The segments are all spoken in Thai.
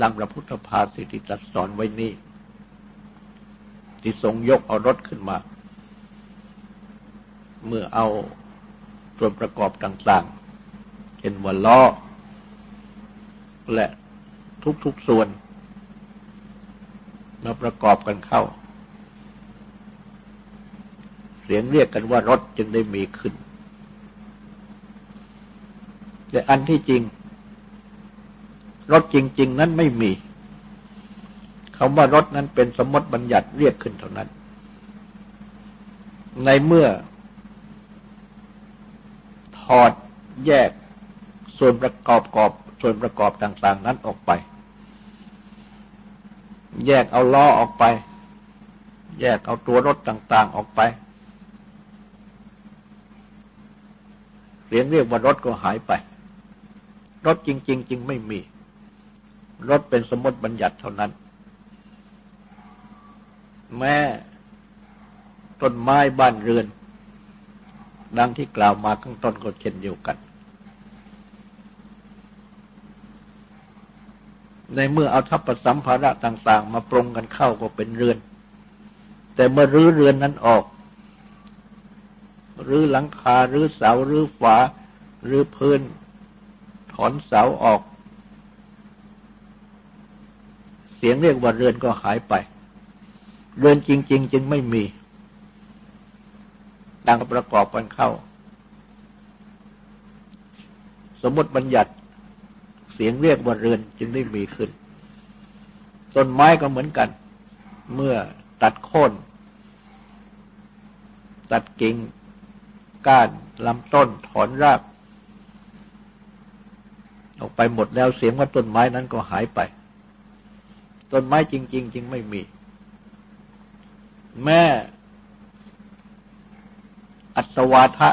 ดังพระพุทธภาสิติตรัสสอนไว้นี้ที่ทรงยกเอารถขึ้นมา เมื่อเอาส่วนประกอบต่างๆเช่นว่าล้อ และทุกๆส่วนมาประกอบกันเข้า เสียงเรียกกันว่ารถจึงได้มีขึ้น แต่อันที่จริง รถจริง ๆ นั้นไม่มีคำว่ารถนั้นเป็นสมมติบัญญัติเรียกขึ้นเท่านั้น ในเมื่อ ถอดแยกส่วนประกอบกอบ ส่วนประกอบต่าง ๆ นั้นออกไป แยกเอาล้อออกไป แยกเอาตัวรถต่าง ๆ ออกไปเรียนเรียกว่ารถก็หายไป รถจริง ๆจริงไม่มี รถเป็นสมมติบัญญัติเท่านั้น แม้ต้นไม้บ้านเรือน ดังที่กล่าวมาข้างต้นก็เช่นเดียวกัน ในเมื่อเอาทัพประสัมภาระต่าง ๆ มาปรงกันเข้าก็เป็นเรือน แต่เมื่อรื้อเรือนนั้นออก รื้อหลังคา รื้อเสา รื้อฝา รื้อพื้น ถอนเสาออก เสียงเรียกว่าเรือนก็หายไป เรือนจริง ๆ จึงไม่มีดังประกอบกันเข้า สมมติบัญญัติ เสียงเรียกว่าเรือนจึงได้มีขึ้น ต้นไม้ก็เหมือนกัน เมื่อตัดโค่นตัดกิ่งก้านลำต้นถอนราก ออกไปหมดแล้วเสียงว่าต้นไม้นั้นก็หายไป ต้นไม้จริง ๆ จึงไม่มี แม่อัตวาทะ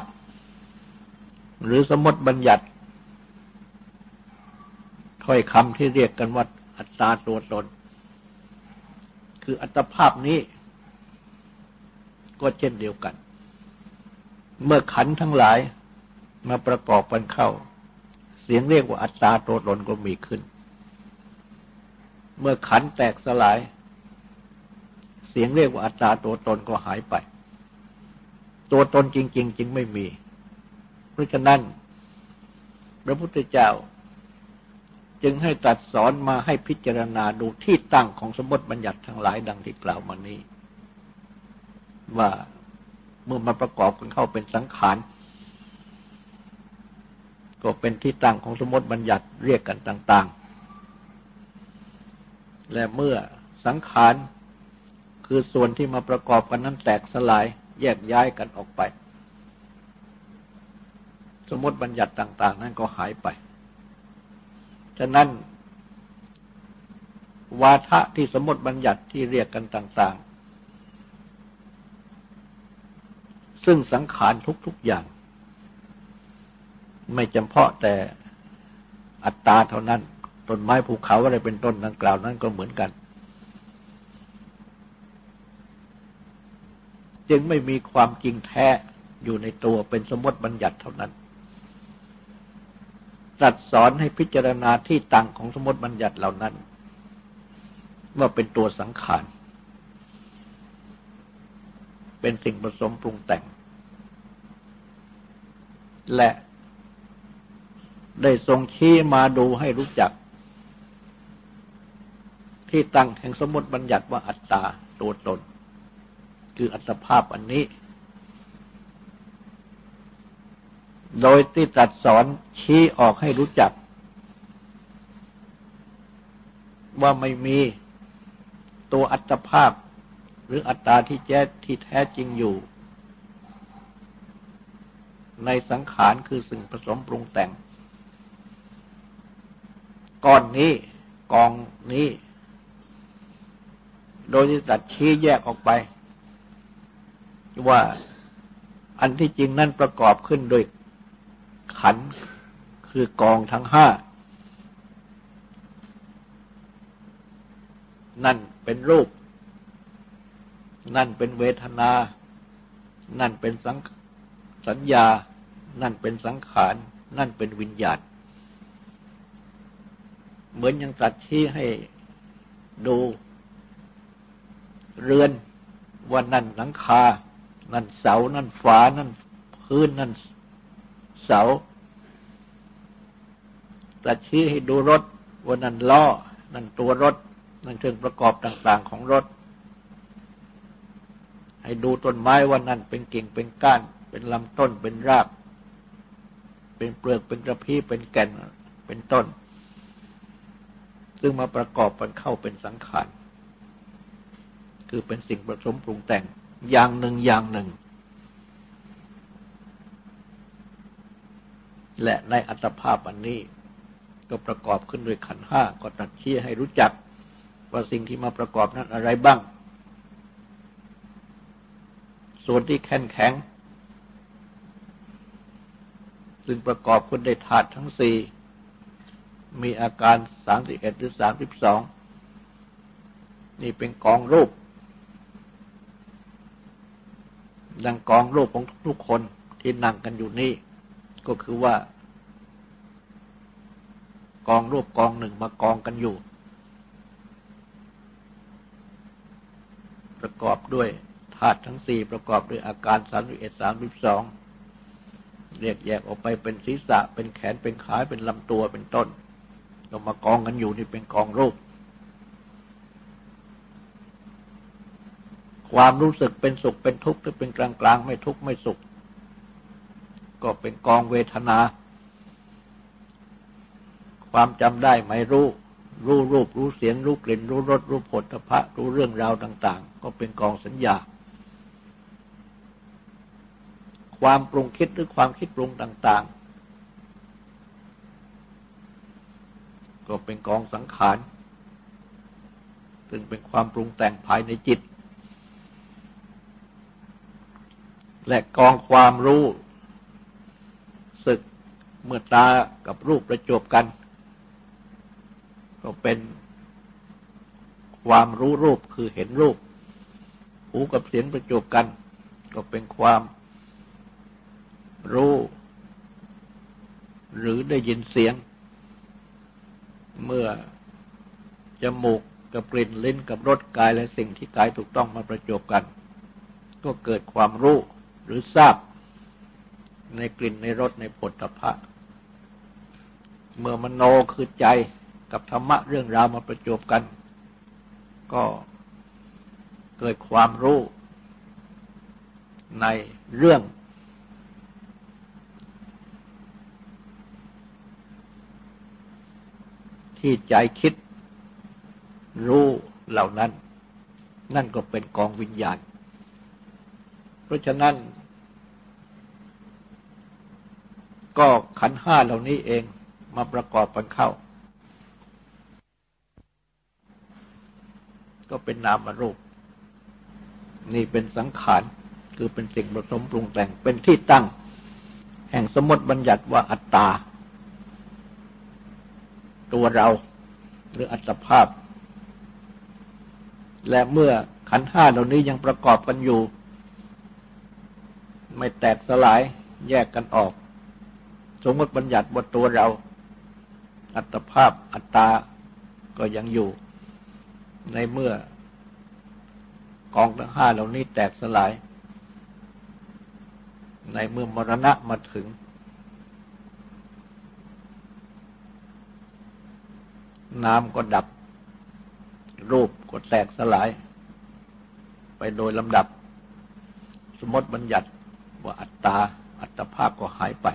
หรือสมมติบัญญัติถ้อยคำที่เรียกกันว่าอัตตาตัวตน คืออัตภาพนี้ ก็เช่นเดียวกัน เมื่อขันทั้งหลายมาประกอบกันเข้า เสียงเรียกว่าอัตตาตัวตนก็มีขึ้น เมื่อขันแตกสลาย เสียงเรียกว่าอัตตาตัวตนก็หายไป ตัวตนจริง ๆจึงไม่มี เพราะฉะนั้น พระพุทธเจ้า จึงให้ตรัสสอนมาให้พิจารณาดูที่ตั้งของสมมติบัญญัติทั้งหลายดังที่กล่าวมานี้ ว่าเมื่อมาประกอบกันเข้าเป็นสังขารก็เป็นที่ตั้งของสมมติบัญญัติเรียกกันต่าง ๆ และเมื่อสังขารคือส่วนที่มาประกอบกันนั้นแตกสลายแยกย้ายกันออกไป สมมติบัญญัติต่าง ๆ นั้นก็หายไป ฉะนั้น วาทะที่สมมติบัญญัติที่เรียกกันต่าง ๆ ซึ่งสังขารทุก ๆ อย่าง ไม่จำเพาะแต่อัตตาเท่านั้น ต้นไม้ภูเขาอะไรเป็นต้นดังกล่าวนั้นก็เหมือนกัน จึงไม่มีความจริงแท้อยู่ในตัวเป็นสมมติบัญญัติเท่านั้นตรัสสอนให้พิจารณาที่ตั้งของสมมติบัญญัติเหล่านั้น ว่าเป็นตัวสังขาร เป็นสิ่งผสมปรุงแต่ง และได้ทรงชี้มาดูให้รู้จัก ที่ตั้งแห่งสมมติบัญญัติว่าอัตตาตัวตน คืออัตภาพอันนี้ โดยที่ตรัสสอนชี้ออกให้รู้จัก ว่าไม่มีตัวอัตภาพ หรืออัตตาที่แท้ที่แท้จริงอยู่ ในสังขารคือสิ่งผสมปรุงแต่งก้อนนี้กองนี้ โดยที่ตัดชี้แยกออกไป ว่าอันที่จริงนั้นประกอบขึ้นโดยขันคือกองทั้งห้า นั่นเป็นรูป นั่นเป็นเวทนา นั่นเป็นสังสัญญา นั่นเป็นสังขาร นั่นเป็นวิญญาณ เหมือนยังตัดชี้ให้ดู เรือนว่านั่นหลังคา นั่นเสา นั่นฝา นั่นพื้น นั่นเสาตัดชี้ให้ดูรถว่านั่นล้อ นั่นตัวรถ นั่นเครื่องประกอบต่าง ๆ ของรถ ให้ดูต้นไม้ว่านั่นเป็นกิ่ง เป็นก้าน เป็นลำต้น เป็นราก เป็นเปลือก เป็นกระพี้ เป็นแก่น เป็นต้น ซึ่งมาประกอบกันเข้าเป็นสังขาร คือเป็นสิ่งผสมปรุงแต่งอย่างหนึ่งอย่างหนึ่ง และในอัตภาพอันนี้ก็ประกอบขึ้นด้วยขันห้าก็ตัดเชี้ให้รู้จัก ว่าสิ่งที่มาประกอบนั้นอะไรบ้าง ส่วนที่แข็งแข็งซึ่งประกอบขึ้นได้ธาตุทั้งสี่มีอาการสามสิบเอ็ดหรือสามสิบสองนี่เป็นกองรูป ดังกองรูปของทุกคนที่นั่งกันอยู่นี่ ก็คือว่า กองรูปกองหนึ่งมากองกันอยู่ ประกอบด้วยธาตุทั้งสี่ประกอบด้วยอาการสามสิบเอ็ดสามสิบสองเรียกแยกออกไปเป็นศีรษะเป็นแขนเป็นขาเป็นลำตัวเป็นต้นเรามากองกันอยู่นี่เป็นกองรูป ความรู้สึกเป็นสุขเป็นทุกข์หรือเป็นกลางกลางไม่ทุกข์ไม่สุข ก็เป็นกองเวทนา ความจำได้ไม่รู้ รู้รูปรู้เสียง รู้กลิ่น รู้รสรู้ผลพระรู้เรื่องราวต่าง ๆ ก็เป็นกองสัญญา ความปรุงคิดหรือความคิดปรุงต่าง ๆ ก็เป็นกองสังขารซึ่งเป็นความปรุงแต่งภายในจิต และกองความรู้สึกเมื่อตากับรูปประจบกัน ก็เป็นความรู้รูปคือเห็นรูป หูกับเสียงประจบกัน ก็เป็นความรู้ หรือได้ยินเสียง เมื่อจมูกกับกลิ่นลิ้นกับรสกายและสิ่งที่กายถูกต้องมาประจบกัน ก็เกิดความรู้ หรือทราบในกลิ่นในรสในผลตภะเมื่อมโนคือใจกับธรรมะเรื่องราวมาประจบกัน ก็เกิดความรู้ในเรื่อง ที่ใจคิดรู้เหล่านั้น นั่นก็เป็นกองวิญญาณ ราะฉะนั้น ก็ขันห้าเหล่านี้เองมาประกอบกันเข้า ก็เป็นนามรูป นี่เป็นสังขาร คือเป็นสิ่งผสมปรุงแต่งเป็นที่ตั้ง แห่งสมมติบัญญัติว่าอัตตา ตัวเราหรืออัตภาพ และเมื่อขันห้าเหล่านี้ยังประกอบกันอยู่ ไม่แตกสลายแยกกันออก สมมติบัญญัติว่าตัวเรา อัตภาพอัตตา ก็ยังอยู่ ในเมื่อกองทั้งห้าเหล่านี้แตกสลาย ในเมื่อมรณะมาถึง น้ำก็ดับ รูปก็แตกสลาย ไปโดยลำดับ สมมติบัญญัติ ว่าอัตตา อัตภาพก็หายไป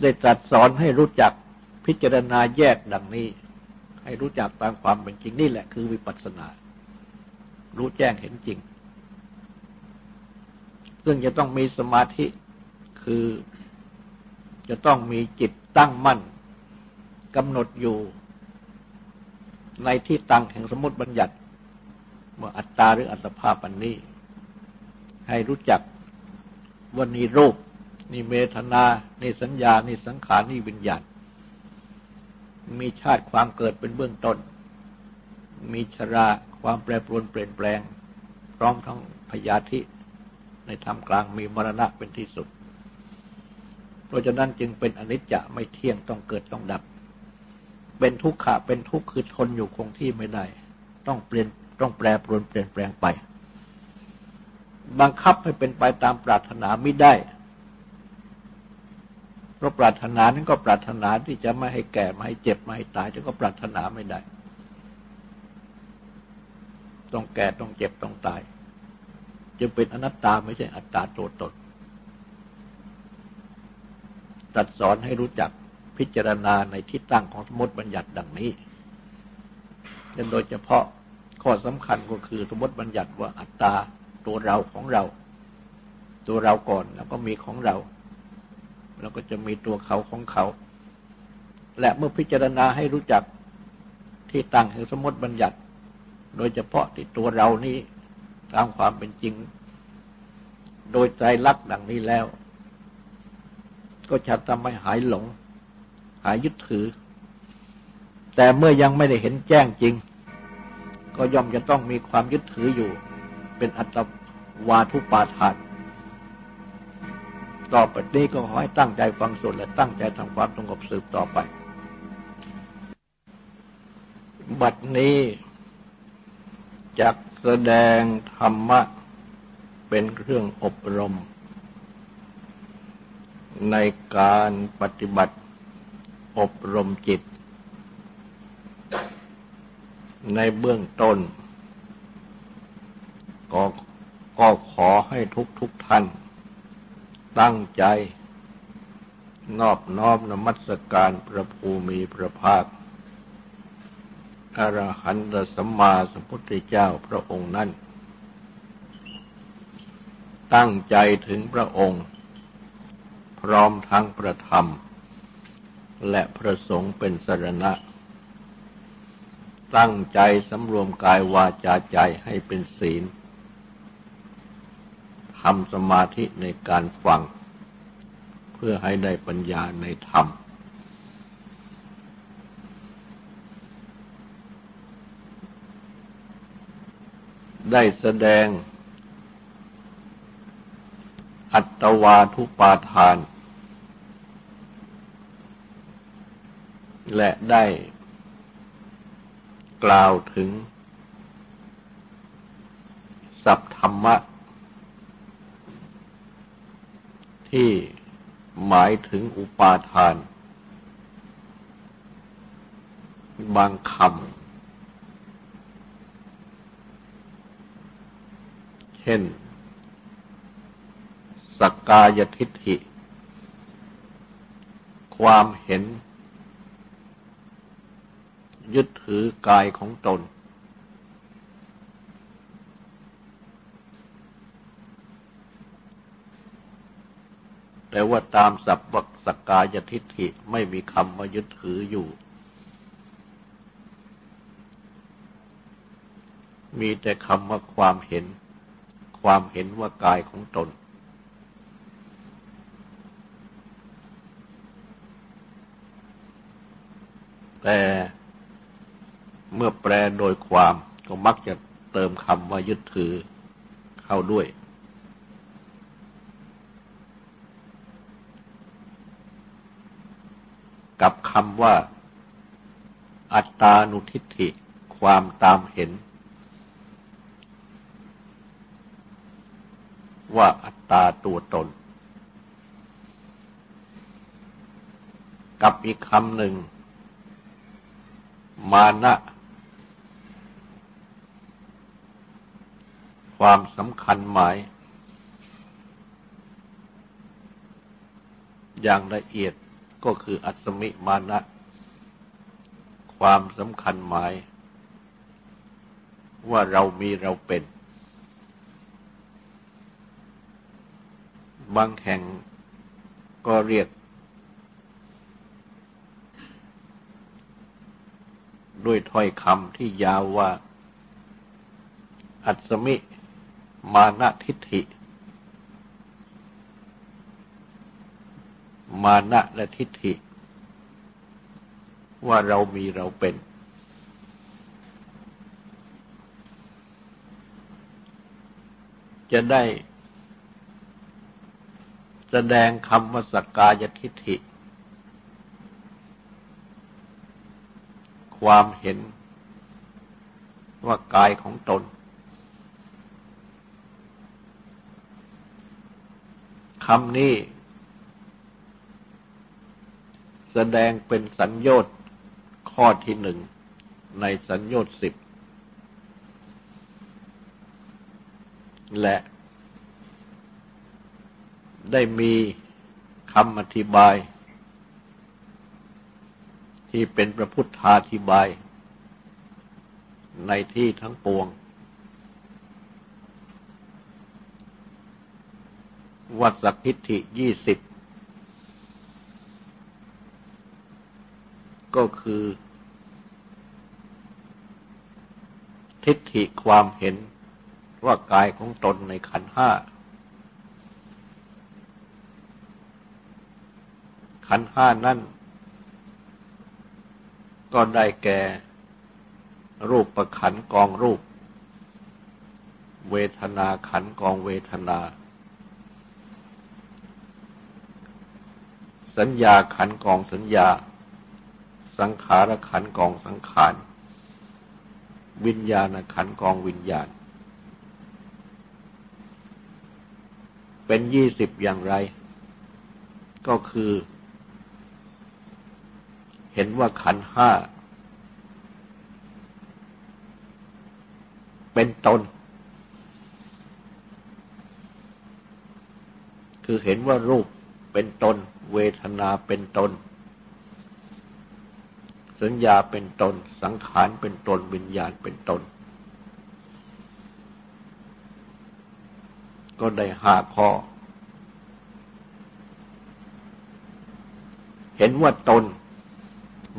ได้ตรัสสอนให้รู้จักพิจารณาแยกดังนี้ ให้รู้จักตามความเป็นจริงนี่แหละคือวิปัสสนา รู้แจ้งเห็นจริง ซึ่งจะต้องมีสมาธิคือจะต้องมีจิตตั้งมั่นกำหนดอยู่ในที่ตั้งแห่งสมมติบัญญัติว่าอัตตาหรืออัตภาพอันนี้ ให้รู้จักว่านี่รูป นี่เมตนา นี่สัญญา นี่สังขาร นี่วิญญาณ มีชาติความเกิดเป็นเบื้องต้น มีชราความแปรปรวนเปลี่ยนแปลง พร้อมทั้งพยาธิในธรรมกลางมีมรณะเป็นที่สุด เพราะฉะนั้นจึงเป็นอนิจจะไม่เที่ยงต้องเกิดต้องดับ เป็นทุกขะเป็นทุกข์คือทนอยู่คงที่ไม่ได้ ต้องเปลี่ยนต้องแปรปรวนเปลี่ยนแปลงไป บังคับให้เป็นไปตามปรารถนาไม่ได้ เพราะปรารถนานั้นก็ปรารถนาที่จะไม่ให้แก่ไม่ให้เจ็บไม่ให้ตายแต่ก็ปรารถนาไม่ได้ ต้องแก่ต้องเจ็บต้องตาย จึงเป็นอนัตตาไม่ใช่อัตตาตัวตนตัดสอนให้รู้จักพิจารณาในที่ตั้งของสมมติบัญญัติดังนี้โดยเฉพาะข้อสำคัญก็คือสมมติบัญญัติว่าอัตตา ตัวเราของเรา ตัวเราก่อนแล้วก็มีของเรา แล้วก็จะมีตัวเขาของเขา และเมื่อพิจารณาให้รู้จักที่ตั้งแห่งสมมติบัญญัติ โดยเฉพาะที่ตัวเรานี้ตามความเป็นจริง โดยใจรักดังนี้แล้ว ก็จะทำให้หายหลง หายยึดถือ แต่เมื่อยังไม่ได้เห็นแจ้งจริง ก็ย่อมจะต้องมีความยึดถืออยู่ เป็นอัตวาทุปาทาน ต่อไปนี้ก็ขอให้ตั้งใจฟังสวดและตั้งใจทำความสงบสืบต่อไป บัดนี้จากแสดงธรรมะเป็นเครื่องอบรม ในการปฏิบัติอบรมจิต ในเบื้องต้น ก็ก็ขอ ให้ทุกทุกท่าน ตั้งใจ นอบน้อมนมัสการพระภูมิพระภาคอรหันตสัมมาสัมพุทธเจ้าพระองค์นั้น ตั้งใจถึงพระองค์ พร้อมทั้งประธรรม และพระสงฆ์เป็นสรณะ ตั้งใจสำรวมกายวาจาใจให้เป็นศีล ทำสมาธิในการฟัง เพื่อให้ได้ปัญญาในธรรม ได้แสดง อัตวาทุปาทาน และได้กล่าวถึง สัพธรรมะ ที่หมายถึงอุปาทาน บางคำ เช่น สกกายทิฏฐิ ความเห็น ยึดถือกายของตน แต่ว่าตามสัพพสกกายทิฏฐิไม่มีคำว่ายึดถืออยู่ มีแต่คำว่าความเห็น ความเห็นว่ากายของตน แต่เมื่อแปลโดยความก็มักจะเติมคำว่ายึดถือเข้าด้วย กับ คำว่า อัตตานุทิฏฐิ ความตามเห็น ว่าอัตตาตัวตน กับอีกคำหนึ่ง มานะ ความสำคัญหมาย อย่างละเอียด ก็คืออัศมิมานะ ความสำคัญหมาย ว่าเรามีเราเป็น บางแห่งก็เรียก ด้วยถ้อยคำที่ยาวว่า อัศมิมานะทิฏฐิ มานะและทิฏฐิ ว่าเรามีเราเป็น จะได้แสดงคำว่าสกกายทิฏฐิ ความเห็นว่ากายของตนคำนี้ แสดงเป็นสัญญต์ข้อที่หนึ่งในสัญญต์สิบ และได้มีคำอธิบาย ที่เป็นพระพุทธาธิบาย ในที่ทั้งปวงวัดสักทิฏฐิยี่สิบ ก็คือ ทิฏฐิความเห็นว่ากายของตนในขันห้า ขันห้านั่น ก็ได้แก่รูปประขันกองรูป เวทนาขันกองเวทนา สัญญาขันกองสัญญา สังขารขันกองสังขาร วิญญาณขันกองวิญญาณ เป็นยี่สิบอย่างไร ก็คือ เห็นว่าขันห้า เป็นตน คือเห็นว่ารูปเป็นตน เวทนาเป็นตน สัญญาเป็นตน สังขารเป็นตน วิญญาณเป็นตน ก็ได้ห้าข้อ เห็นว่าตน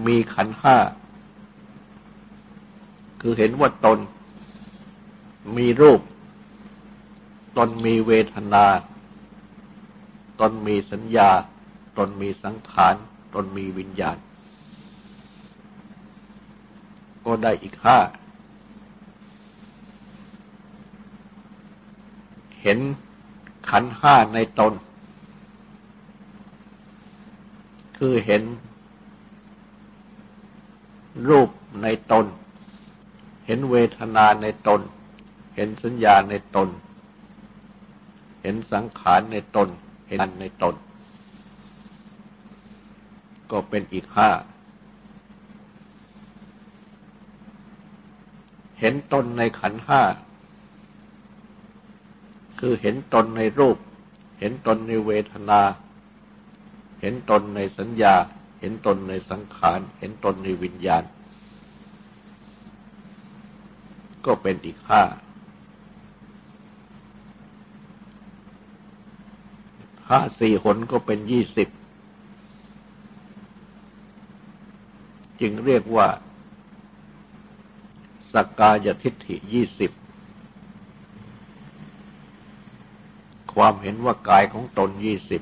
มีขันห้า คือเห็นว่าตน มีรูป ตนมีเวทนา ตนมีสัญญา ตนมีสังขาร ตนมีวิญญาณ ก็ได้อีกห้า เห็นขันห้าในตน คือเห็น รูปในตน เห็นเวทนาในตน เห็นสัญญาในตน เห็นสังขารในตน เห็นในตน ก็เป็นอีกห้า เห็นตนในขันห้า คือเห็นตนในรูป เห็นตนในเวทนา เห็นตนในสัญญา เห็นตนในสังขาร เห็นตนในวิญญาณ ก็เป็นอีกห้าห้าสี่หนก็เป็นยี่สิบ จึงเรียกว่า สกกายทิฏฐิยี่สิบ ความเห็นว่ากายของตนยี่สิบ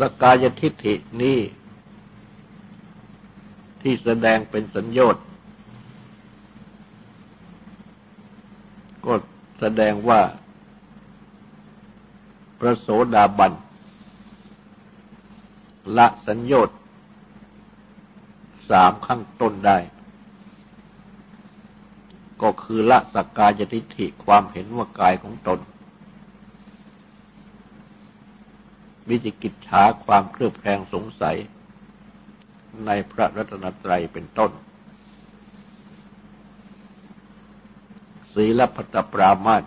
สกายทิฏฐินี้ ที่แสดงเป็นสัญญต์ก็แสดงว่าพระโสดาบัน ละสัญญต์สามขั้งต้นได้ ก็คือละสักกายทิฏฐิความเห็นว่ากายของตน วิจิกิจฉาความเครือบแคลงสงสัย ในพระรัตนตรัยเป็นต้น ศีลพัตปรามาต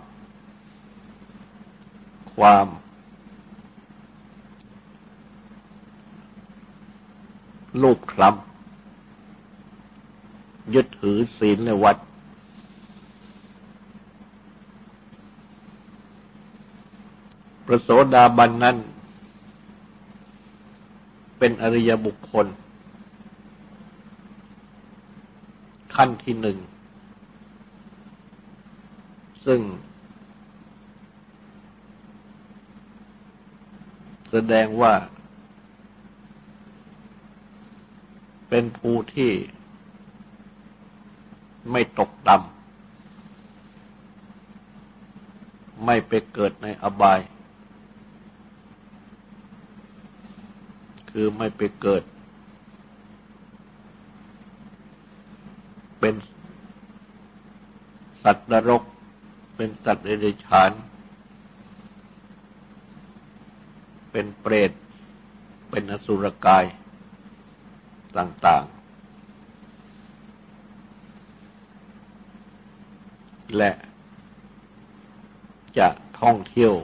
ความ ลูกคลำยึดถือศีลในวัดประโสดาบันนั้น เป็นอริยบุคคล ขั้นที่หนึ่ง ซึ่งแสดงว่า เป็นผู้ที่ไม่ตกต่ำไม่ไปเกิดในอบาย คือไม่ไปเกิด เป็นสัตว์นรก เป็นสัตว์เดรัจฉาน เป็นเปรต เป็นอสุรกาย ต่างๆ และจะท่องเที่ยว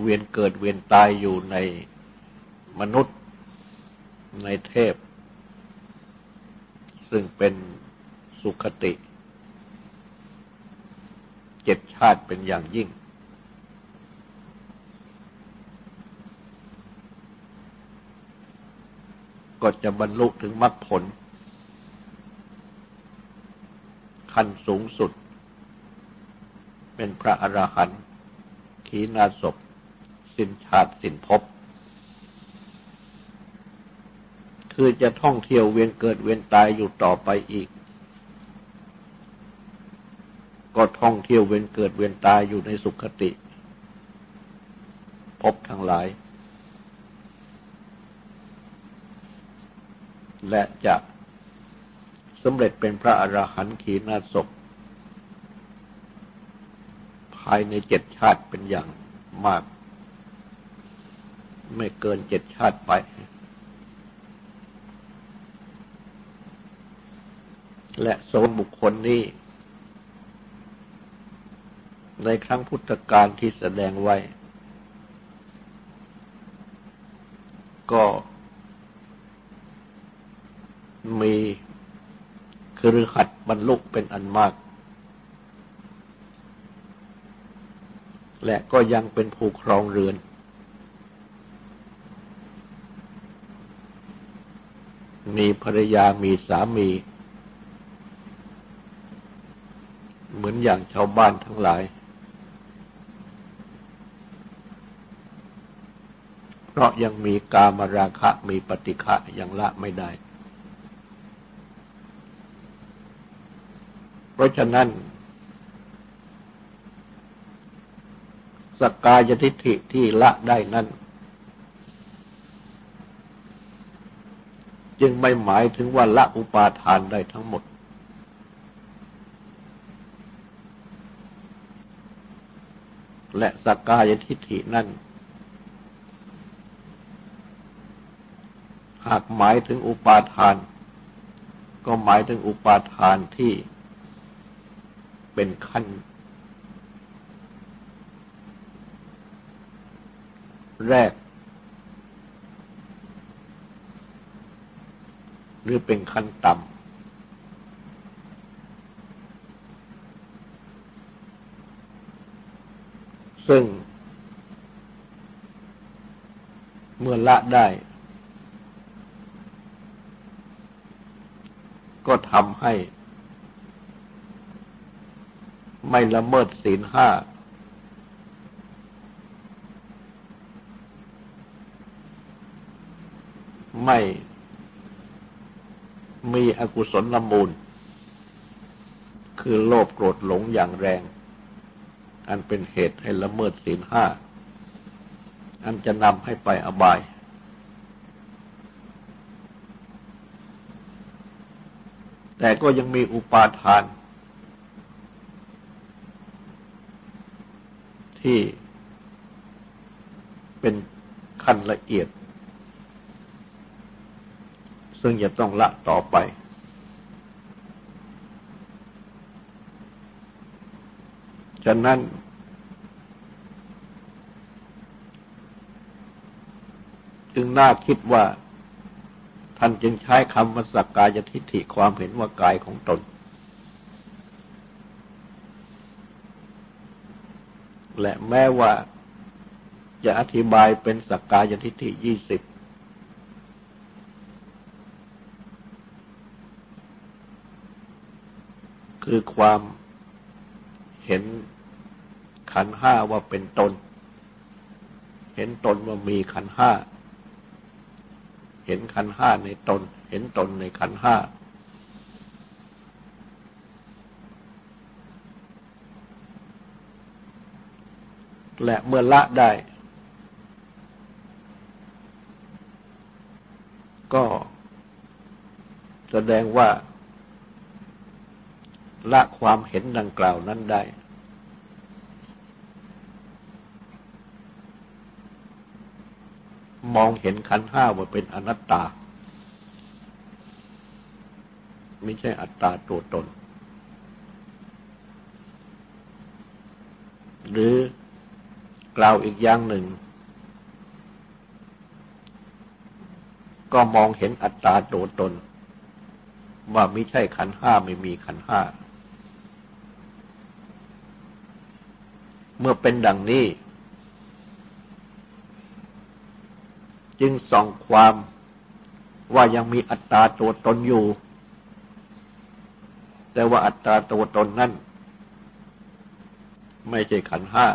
เวียนเกิดเวียนตายอยู่ในมนุษย์ในเทพ ซึ่งเป็นสุขติ เจ็ดชาติเป็นอย่างยิ่ง ก็จะบรรลุถึงมรรคผล ขั้นสูงสุด เป็นพระอรหันต์ขีณาศพ สินชาติสินภพคือจะท่องเที่ยวเวียนเกิดเวียนตายอยู่ต่อไปอีก ก็ท่องเที่ยวเวียนเกิดเวียนตายอยู่ในสุขติ พบทั้งหลาย และจะสำเร็จเป็นพระอรหันต์ขีณาศพภายในเจ็ดชาติเป็นอย่างมาก ไม่เกินเจ็ดชาติไป และโซนบุคคลนี้ ในครั้งพุทธกาลที่แสดงไว้ ก็มี คือหัดบรรลุเป็นอันมาก และก็ยังเป็นผู้ครองเรือน มีภรรยามีสามี เหมือนอย่างชาวบ้านทั้งหลาย เพราะยังมีกามราคะมีปฏิฆะยังละไม่ได้ เพราะฉะนั้นสกกายทิฏฐิที่ละได้นั้น จึงไม่หมายถึงว่าละอุปาทานได้ทั้งหมด และสกกายทิฏฐินั้นหากหมายถึงอุปาทาน ก็หมายถึงอุปาทานที่ เป็นขั้น แรก หรือเป็นขั้นต่ำซึ่ง เมื่อละได้ ก็ทำให้ ไม่ละเมิดศีลห้า ไม่มีอกุศลละมูล คือโลภโกรธหลงอย่างแรง อันเป็นเหตุให้ละเมิดศีลห้า อันจะนำให้ไปอบายแต่ก็ยังมีอุปาทาน ที่เป็นขั้นละเอียด ซึ่งจะต้องละต่อไป ฉะนั้น จึงน่าคิดว่า ท่านจึงใช้คำว่าสักกายทิฏฐิความเห็นว่ากายของตน และแม้ว่าจะอธิบายเป็นสักกายทิฏฐิยี่สิบคือความเห็นขันห้าว่าเป็นตน เห็นตนว่ามีขันห้า เห็นขันห้าในตน เห็นตนในขันห้า และเมื่อละได้ ก็แสดงว่า ละความเห็นดังกล่าวนั้นได้ มองเห็นขันห้าว่าเป็นอนัตตา ไม่ใช่อัตตาตัวตน หรือ กล่าวอีกอย่างหนึ่ง ก็มองเห็นอัตตาตัวตน ว่าไม่ใช่ขันห้าไม่มีขันห้า เมื่อเป็นดังนี้ จึงส่องความว่ายังมีอัตตาตัวตนอยู่ แต่ว่าอัตตาตัวตนนั้นไม่ใช่ขันห้า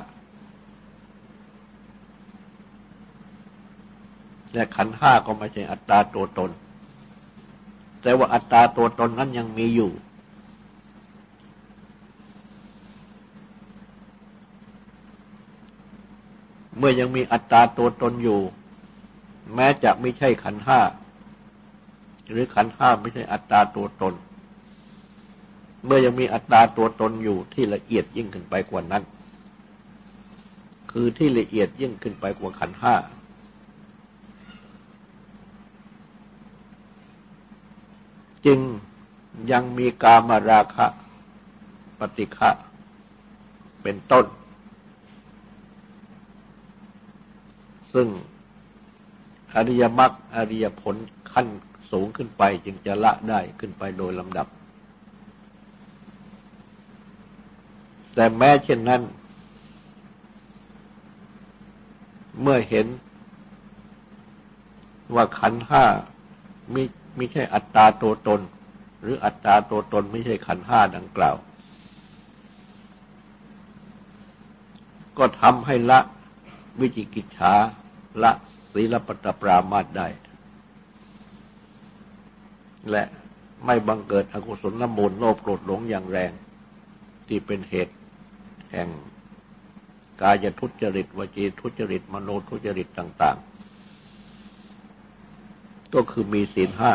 และขันห้าก็ไม่ใช่อัตตาตัวตน แต่ว่าอัตตาตัวตนนั้นยังมีอยู่ เมื่อยังมีอัตตาตัวตนอยู่ แม้จะไม่ใช่ขันห้า หรือขันห้าไม่ใช่อัตตาตัวตน เมื่อยังมีอัตตาตัวตนอยู่ที่ละเอียดยิ่งขึ้นไปกว่านั้น คือที่ละเอียดยิ่งขึ้นไปกว่าขันห้า จึงยังมีกามราคะ ปฏิฆะเป็นต้น ซึ่งอริยมรรคอริยผลขั้นสูงขึ้นไปจึงจะละได้ขึ้นไปโดยลำดับ แต่แม้เช่นนั้น เมื่อเห็นว่าขันห้ามี ไม่ใช่อัตตาตัวตน หรืออัตตาตัวตนไม่ใช่ขันห้าดังกล่าว ก็ทำให้ละวิจิกิจฉาละศีลปตปรามาตได้ และไม่บังเกิดอกุศลนมูลโลภโกรธหลงอย่างแรง ที่เป็นเหตุแห่งกายทุจริตวจีทุจริตมโนทุจริตต่าง ก็คือมีศีลห้า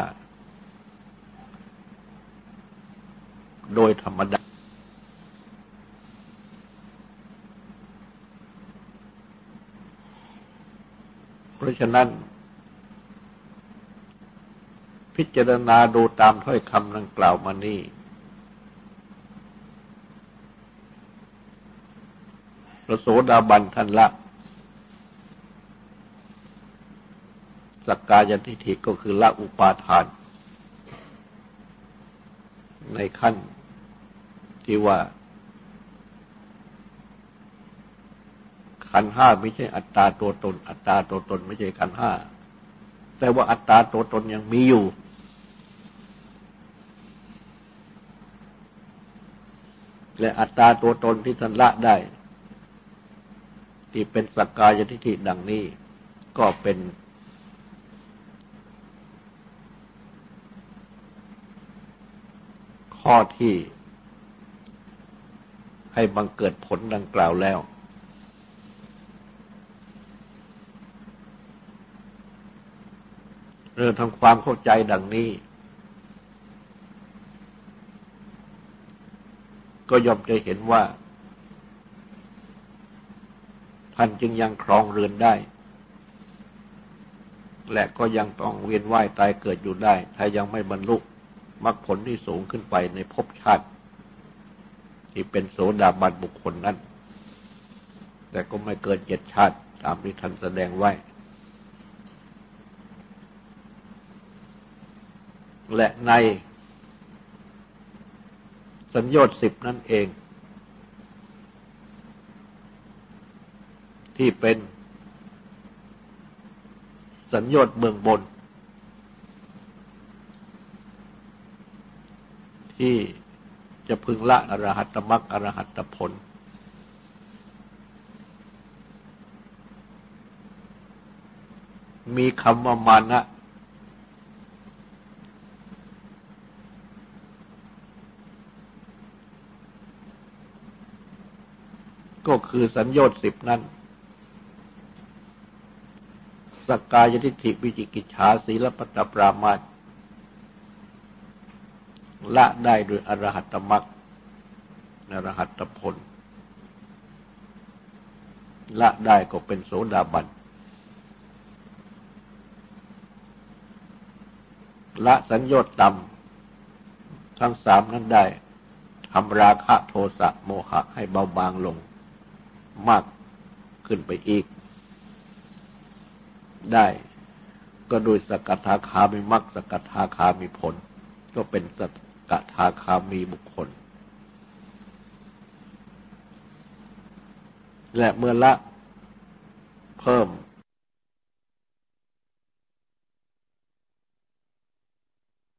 โดยธรรมดา เพราะฉะนั้น พิจารณาดูตามถ้อยคำดังกล่าวมานี้พระโสดาบันท่านละ สักกายทิฏฐิก็คือละอุปาทาน ในขั้นที่ว่า ขันห้าไม่ใช่อัตตาตัวตน อัตตาตัวตนไม่ใช่ขันห้า แต่ว่าอัตตาตัวตนยังมีอยู่ และอัตตาตัวตนที่ท่านละได้ ที่เป็นสักกายทิฏฐิดังนี้ ก็เป็น ข้อที่ให้บังเกิดผลดังกล่าวแล้ว เรื่องทำความเข้าใจดังนี้ ก็ยอมจะเห็นว่า ท่านจึงยังครองเรือนได้ และก็ยังต้องเวียนว่ายตายเกิดอยู่ได้ ถ้ายังไม่บรรลุ มรรคผลที่สูงขึ้นไปในภพชาติ ที่เป็นโสดาบันบุคคลนั้น แต่ก็ไม่เกินเจ็ดชาติตามที่ท่านแสดงไว้ และในสัญญาสิบนั่นเอง ที่เป็นสัญญาเบื้องบน ที่จะพึงละอรหัตมรรคอรหัตผล มีคำว่ามานะ ก็คือสัญญาสิบนั้นสกกายทิฏฐิวิจิกิจฉาศีลปัตตปรามาต ละได้โดยอรหัตมรรคอรหัตผล ละได้ก็เป็นโสดาบัน ละสัญญาต่ำทั้งสามนั้นได้ทำราคะโทสะโมหะให้เบาบางลง มากขึ้นไปอีก ได้ก็โดยสกทาคามีมรรคสกทาคามีผล ก็เป็น สกทาคามีบุคคล และเมื่อละเพิ่ม